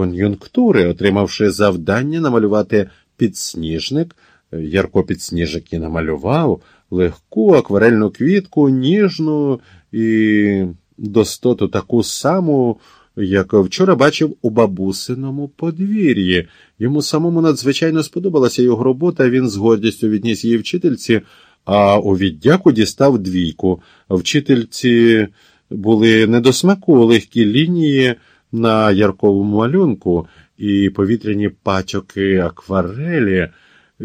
кон'юнктури, отримавши завдання намалювати підсніжник. Ярко підсніжик і намалював легку акварельну квітку, ніжну і достоту таку саму, як вчора бачив у бабусиному подвір'ї. Йому самому надзвичайно сподобалася його робота, він з гордістю відніс її вчительці, а у віддяку дістав двійку. Вчительці були не до смаку легкі лінії на ярковому малюнку і повітряні пачоки акварелі.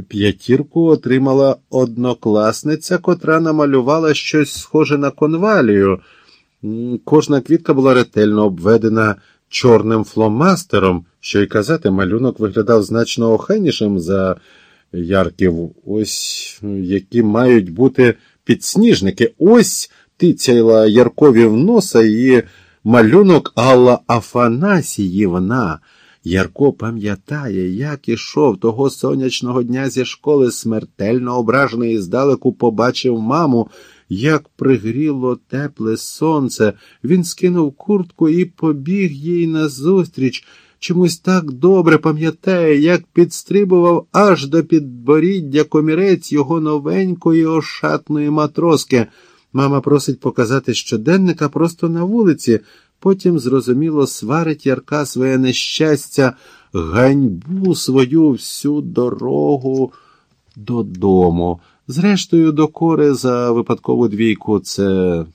П'ятірку отримала однокласниця, котра намалювала щось схоже на конвалію. Кожна квітка була ретельно обведена чорним фломастером, що й казати, малюнок виглядав значно охайнішим за ярків, ось які мають бути підсніжники. Ось тицяла Яркові в носа і малюнок Алла Афанасіївна. Ярко пам'ятає, як ішов того сонячного дня зі школи смертельно ображений і здалеку побачив маму, як пригріло тепле сонце. Він скинув куртку і побіг їй назустріч. Чомусь так добре пам'ятає, як підстрибував аж до підборіддя комірець його новенької ошатної матроски. Мама просить показати щоденника просто на вулиці. Потім, зрозуміло, сварить Ярка своє нещастя, ганьбу свою всю дорогу додому. Зрештою, докори за випадкову двійку це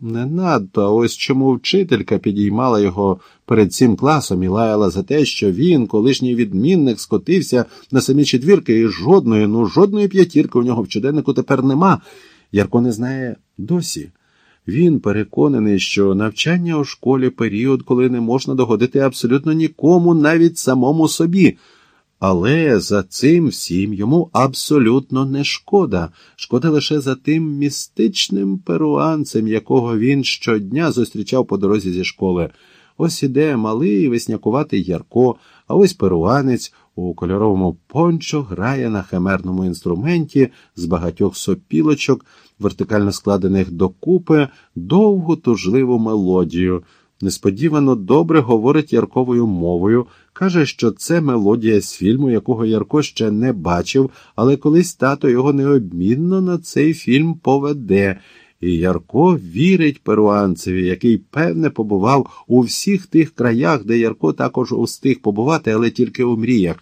не надто, а ось чому вчителька підіймала його перед цим класом і лаяла за те, що він, колишній відмінник, скотився на самі четвірки, і жодної, ну жодної п'ятірки у нього в щоденнику тепер нема. Ярко не знає досі. Він переконаний, що навчання у школі період, коли не можна догодити абсолютно нікому, навіть самому собі. Але за цим всім йому абсолютно не шкода. Шкода лише за тим містичним перуанцем, якого він щодня зустрічав по дорозі зі школи. Ось іде малий веснякуватий Ярко, а ось перуанець у кольоровому пончо грає на химерному інструменті з багатьох сопілочок, вертикально складених докупи, довгу тужливу мелодію. Несподівано добре говорить Ярковою мовою, каже, що це мелодія з фільму, якого Ярко ще не бачив, але колись тато його необмінно на цей фільм поведе. І Ярко вірить перуанцеві, який, певне, побував у всіх тих краях, де Ярко також устиг побувати, але тільки у мріях.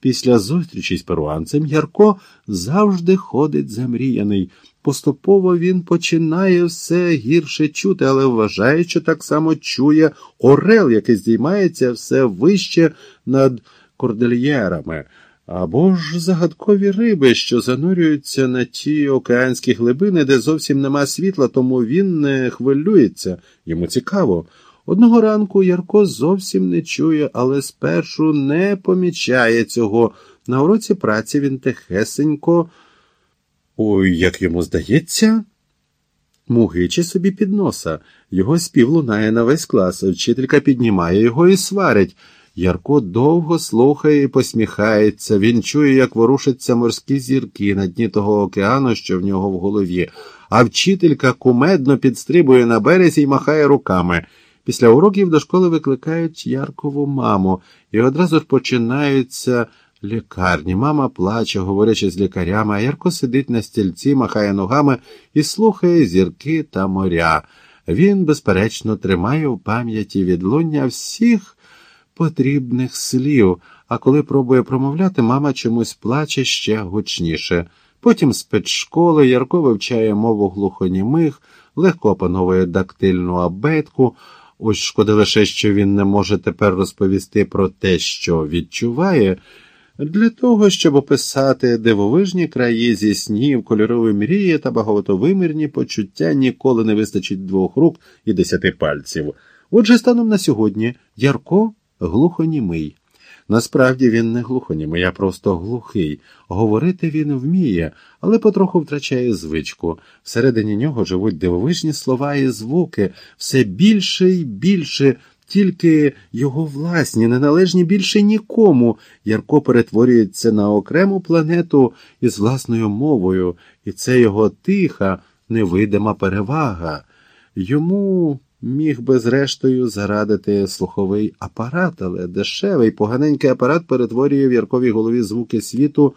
Після зустрічі з перуанцем Ярко завжди ходить замріяний. Поступово він починає все гірше чути, але вважає, що так само чує орел, який здіймається все вище над кордельєрами, або ж загадкові риби, що занурюються на ті океанські глибини, де зовсім нема світла, тому він не хвилюється, йому цікаво. Одного ранку Ярко зовсім не чує, але спершу не помічає цього. На уроці праці він тихесенько. Ой, як йому здається, мугиче собі під носа. Його спів лунає на весь клас, вчителька піднімає його і сварить. Ярко довго слухає і посміхається. Він чує, як ворушаться морські зірки на дні того океану, що в нього в голові, а вчителька кумедно підстрибує на березі і махає руками. Після уроків до школи викликають Яркову маму, і одразу ж починаються лікарні. Мама плаче, говорячи з лікарями, а Ярко сидить на стільці, махає ногами і слухає зірки та моря. Він, безперечно, тримає в пам'яті відлуння всіх потрібних слів, а коли пробує промовляти, мама чомусь плаче ще гучніше. Потім з педшколи Ярко вивчає мову глухонімих, легко опановує дактильну абетку. Ось шкода лише, що він не може тепер розповісти про те, що відчуває. Для того, щоб описати дивовижні краї зі снів, кольорові мрії та багатовимірні почуття ніколи не вистачить двох рук і десяти пальців. Отже, станом на сьогодні Ярко глухонімий. Насправді він не глухонімий, а просто глухий. Говорити він вміє, але потроху втрачає звичку. Всередині нього живуть дивовижні слова і звуки, все більше і більше, тільки його власні, неналежні більше нікому. Ярко перетворюється на окрему планету із власною мовою, і це його тиха, невидима перевага. Йому Міг би, зрештою, зарадити слуховий апарат, але дешевий, поганенький апарат перетворює в Ярковій голові звуки світу